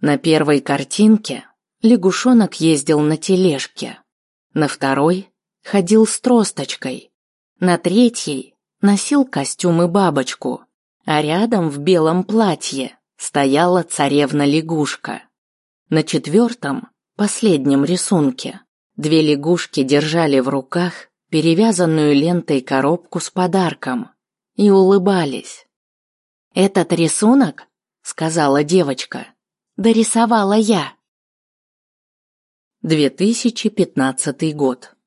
На первой картинке лягушонок ездил на тележке, на второй ходил с тросточкой, на третьей носил костюм и бабочку, а рядом в белом платье стояла царевна-лягушка. На четвертом, последнем рисунке, две лягушки держали в руках перевязанную лентой коробку с подарком и улыбались. «Этот рисунок, — сказала девочка, — дорисовала я». 2015 год.